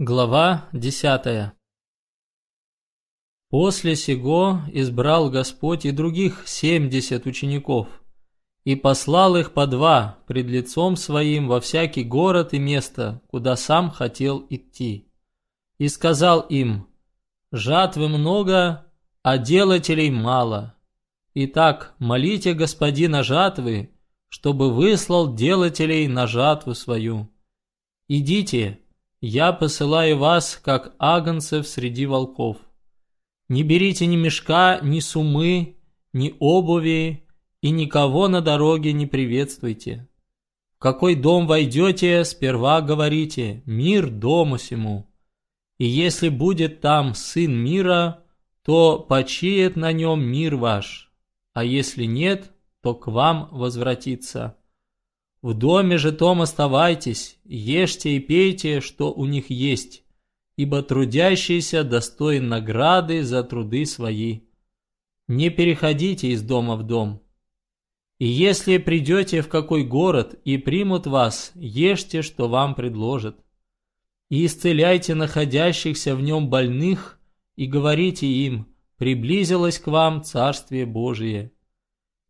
Глава 10 После сего избрал Господь и других семьдесят учеников, и послал их по два пред лицом своим во всякий город и место, куда сам хотел идти. И сказал им, «Жатвы много, а делателей мало. Итак, молите Господина жатвы, чтобы выслал делателей на жатву свою. Идите, я посылаю вас, как агнцев среди волков. Не берите ни мешка, ни сумы, ни обуви, и никого на дороге не приветствуйте. В какой дом войдете, сперва говорите «Мир дому сему». И если будет там сын мира, то почиет на нем мир ваш, а если нет, то к вам возвратится. В доме же том оставайтесь, ешьте и пейте, что у них есть, ибо трудящийся достоин награды за труды свои. Не переходите из дома в дом. И если придете в какой город и примут вас, ешьте, что вам предложат. И исцеляйте находящихся в нем больных, и говорите им, приблизилось к вам Царствие Божие.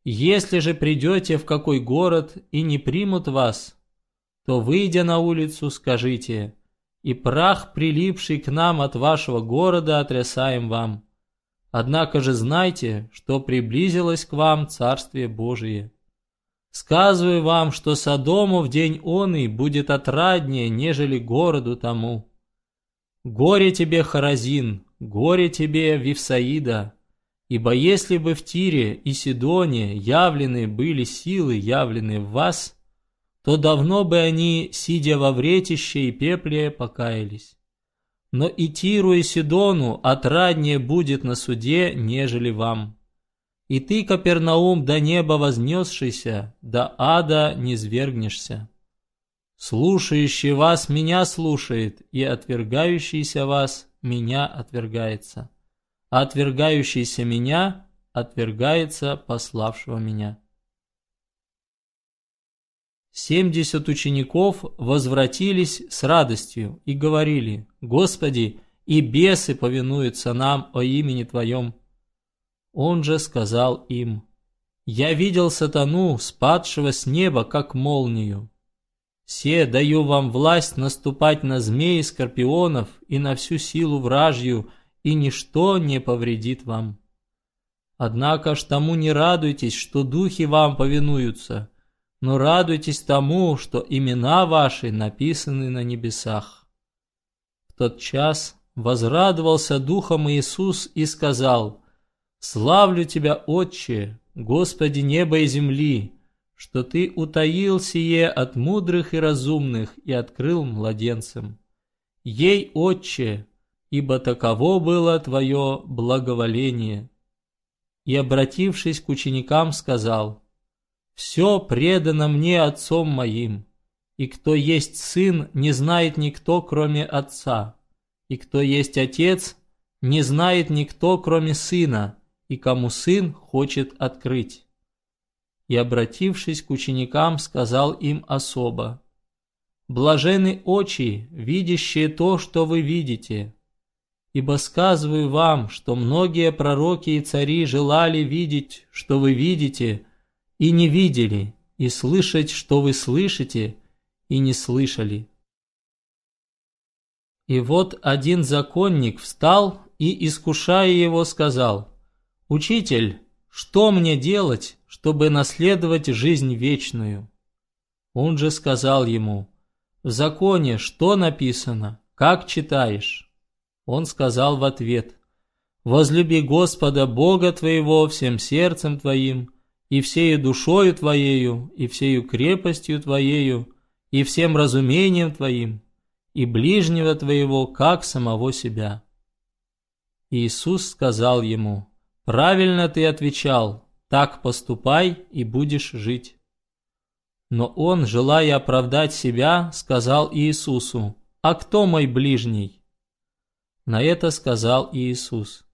Если же придете в какой город и не примут вас, то, выйдя на улицу, скажите, и прах, прилипший к нам от вашего города, отрясаем вам. Однако же знайте, что приблизилось к вам Царствие Божие. Сказываю вам, что Содому в день оный будет отраднее, нежели городу тому. Горе тебе, Харазин, горе тебе, Вифсаида, Ибо если бы в Тире и Сидоне явлены были силы, явленные в вас, то давно бы они, сидя во вретище и пепле, покаялись. Но и Тиру и Сидону отраднее будет на суде, нежели вам. И ты, Капернаум, до неба вознесшийся, до ада не свергнешься. Слушающий вас меня слушает, и отвергающийся вас меня отвергается а отвергающийся меня отвергается пославшего меня. Семьдесят учеников возвратились с радостью и говорили, «Господи, и бесы повинуются нам о имени Твоем». Он же сказал им, «Я видел сатану, спадшего с неба, как молнию. Се даю вам власть наступать на змеи скорпионов и на всю силу вражью, и ничто не повредит вам. Однако ж тому не радуйтесь, что духи вам повинуются, но радуйтесь тому, что имена ваши написаны на небесах. В тот час возрадовался духом Иисус и сказал, «Славлю Тебя, Отче, Господи неба и земли, что Ты утаил сие от мудрых и разумных и открыл младенцам. Ей, Отче, ибо таково было Твое благоволение». И, обратившись к ученикам, сказал, «Все предано мне Отцом моим, и кто есть Сын, не знает никто, кроме Отца, и кто есть Отец, не знает никто, кроме Сына, и кому Сын хочет открыть». И, обратившись к ученикам, сказал им особо, «Блажены очи, видящие то, что вы видите, Ибо сказываю вам, что многие пророки и цари желали видеть, что вы видите, и не видели, и слышать, что вы слышите, и не слышали. И вот один законник встал и, искушая его, сказал, «Учитель, что мне делать, чтобы наследовать жизнь вечную?» Он же сказал ему, «В законе что написано, как читаешь?» Он сказал в ответ, «Возлюби Господа Бога твоего всем сердцем твоим, и всею душою твоею, и всею крепостью твоею, и всем разумением твоим, и ближнего твоего, как самого себя». Иисус сказал ему, «Правильно ты отвечал, так поступай и будешь жить». Но он, желая оправдать себя, сказал Иисусу, «А кто мой ближний?» На это сказал Иисус.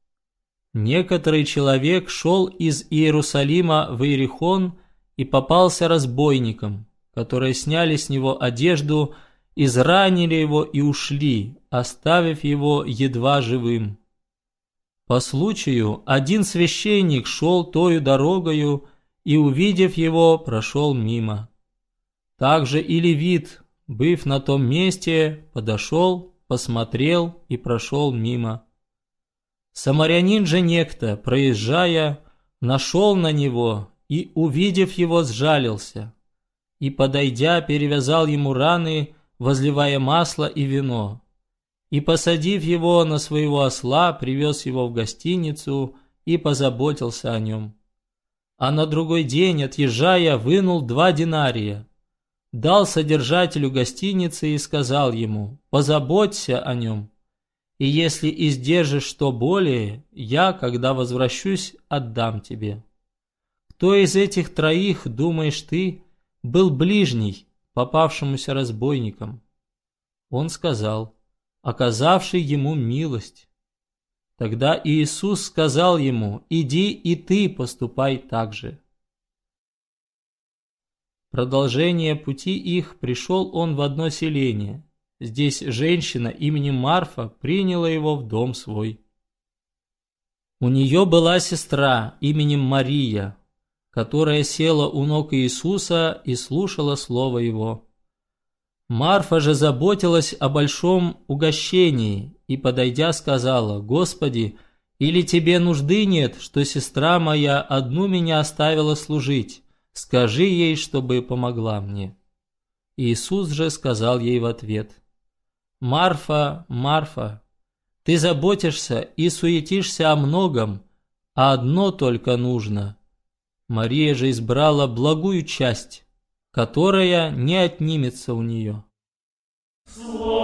Некоторый человек шел из Иерусалима в Иерихон и попался разбойникам, которые сняли с него одежду изранили его и ушли, оставив его едва живым. По случаю один священник шел тою дорогою и, увидев его, прошел мимо. Также и левит, быв на том месте, подошел, посмотрел и прошел мимо. Самарянин же некто, проезжая, нашел на него и, увидев его, сжалился, и, подойдя, перевязал ему раны, возливая масло и вино, и, посадив его на своего осла, привез его в гостиницу и позаботился о нем. А на другой день, отъезжая, вынул два динария, дал содержателю гостиницы и сказал ему, «Позаботься о нем, и если издержишь что более, я, когда возвращусь, отдам тебе». Кто из этих троих, думаешь ты, был ближний, попавшемуся разбойникам? Он сказал, оказавший ему милость. Тогда Иисус сказал ему, иди и ты поступай так же. Продолжение пути их пришел он в одно селение. Здесь женщина именем Марфа приняла его в дом свой. У нее была сестра именем Мария, которая села у ног Иисуса и слушала слово Его. Марфа же заботилась о большом угощении и, подойдя, сказала, «Господи, или тебе нужды нет, что сестра моя одну меня оставила служить? Скажи ей, чтобы помогла мне». Иисус же сказал ей в ответ, «Марфа, Марфа, ты заботишься и суетишься о многом, а одно только нужно. Мария же избрала благую часть, которая не отнимется у нее. Слово